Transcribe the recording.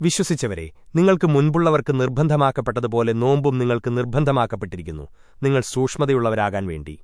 വിശ്വസിച്ചവരെ നിങ്ങൾക്ക് മുൻപുള്ളവർക്ക് നിർബന്ധമാക്കപ്പെട്ടതുപോലെ നോമ്പും നിങ്ങൾക്ക് നിർബന്ധമാക്കപ്പെട്ടിരിക്കുന്നു. നിങ്ങൾ സൂക്ഷ്മതയുള്ളവരാകാൻ വേണ്ടി.